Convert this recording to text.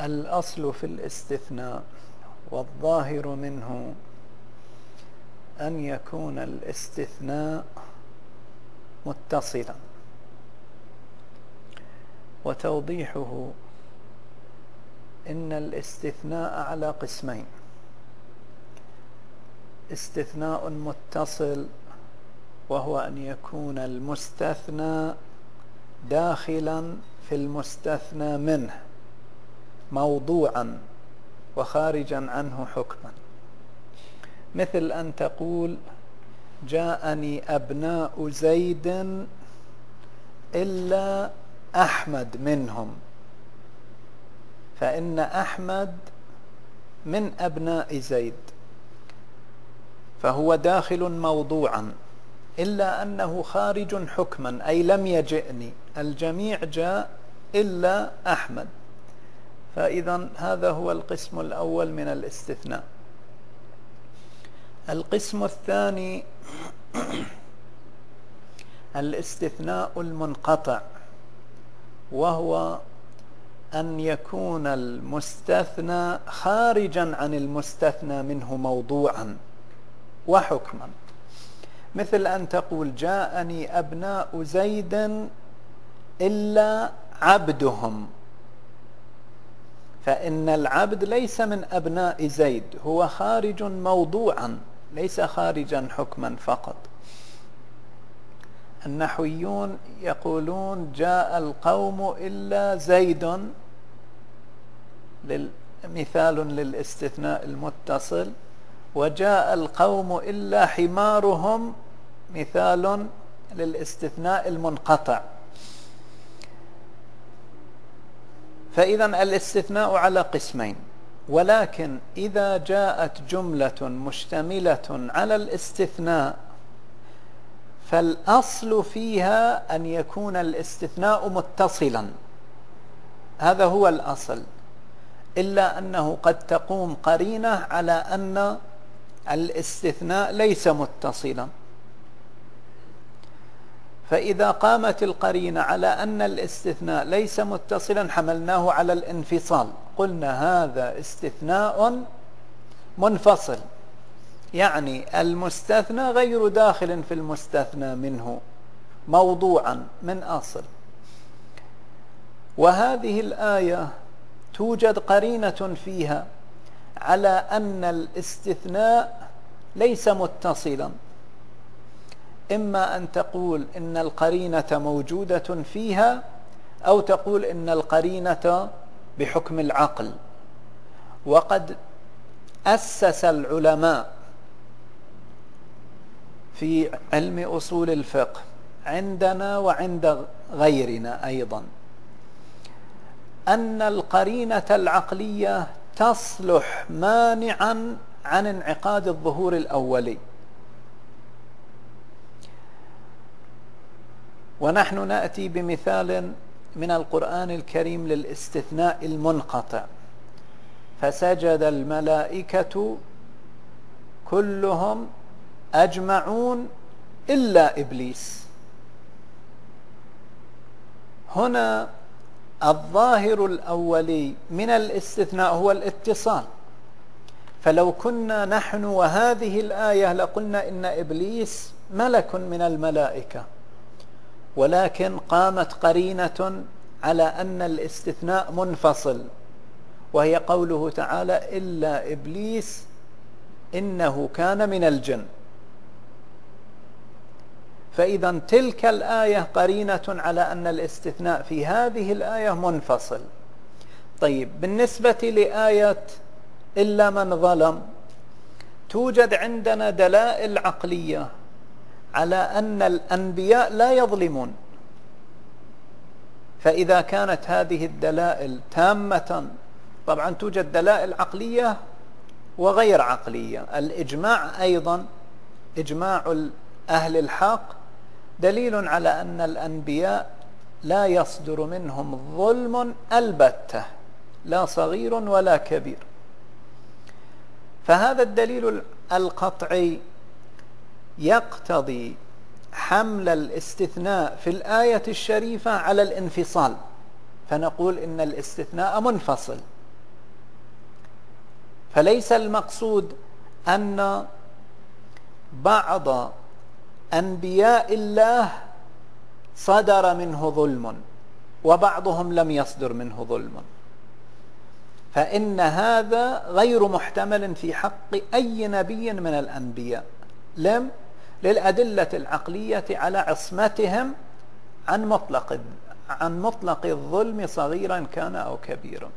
الأصل في الاستثناء والظاهر منه أن يكون الاستثناء متصلا وتوضيحه إن الاستثناء على قسمين استثناء متصل وهو أن يكون المستثنى داخلا في المستثنى منه موضوعا وخارجا عنه حكما. مثل أن تقول جاءني أبناء زيد إلا أحمد منهم. فإن أحمد من أبناء زيد. فهو داخل موضوعا. إلا أنه خارج حكما أي لم يجئني. الجميع جاء إلا أحمد. فإذا هذا هو القسم الأول من الاستثناء. القسم الثاني الاستثناء المنقطع وهو أن يكون المستثنى خارجا عن المستثنى منه موضوعا وحكما. مثل أن تقول جاءني أبناء زيد إلا عبدهم. فإن العبد ليس من أبناء زيد هو خارج موضوعا ليس خارجا حكما فقط. النحويون يقولون جاء القوم إلا زيد مثال للاستثناء المتصل. وجاء القوم إلا حمارهم مثال للاستثناء المنقطع. فإذا الاستثناء على قسمين. ولكن إذا جاءت جملة مشتملة على الاستثناء فالأصل فيها أن يكون الاستثناء متصلا. هذا هو الأصل. إلا أنه قد تقوم قرينة على أن الاستثناء ليس متصلا. فإذا قامت القرينة على أن الاستثناء ليس متصلا حملناه على الانفصال. قلنا هذا استثناء منفصل. يعني المستثنى غير داخل في المستثنى منه موضوعا من أصل. وهذه الآية توجد قرينة فيها على أن الاستثناء ليس متصلا. إما أن تقول إن القرينة موجودة فيها أو تقول إن القرينة بحكم العقل. وقد أسس العلماء في علم أصول الفقه عندنا وعند غيرنا أيضا أن القرينة العقلية تصلح مانعا عن انعقاد الظهور الأولي. ونحن نأتي بمثال من القرآن الكريم للاستثناء المنقطع. فسجد الملائكة كلهم أجمعون إلا إبليس. هنا الظاهر الأولي من الاستثناء هو الاتصال. فلو كنا نحن وهذه الآية لقلنا إن إبليس ملك من الملائكة. ولكن قامت قرينة على أن الاستثناء منفصل وهي قوله تعالى إلا إبليس إنه كان من الجن. فإذا تلك الآية قرينة على أن الاستثناء في هذه الآية منفصل. طيب بالنسبة لآية إلا من ظلم توجد عندنا دلائل عقلية على أن الأنبياء لا يظلمون. فإذا كانت هذه الدلائل تامة طبعا توجد دلائل عقلية وغير عقلية. الإجماع أيضا إجماع أهل الحق دليل على أن الأنبياء لا يصدر منهم ظلم البتة لا صغير ولا كبير. فهذا الدليل القطعي يقتضي حمل الاستثناء في الآية الشريفة على الانفصال. فنقول إن الاستثناء منفصل. فليس المقصود أن بعض أنبياء الله صدر منه ظلم وبعضهم لم يصدر منه ظلم. فإن هذا غير محتمل في حق أي نبي من الأنبياء. لم للأدلة العقلية على عصمتهم عن مطلق عن مطلق الظلم صغيرا كان أو كبيرا.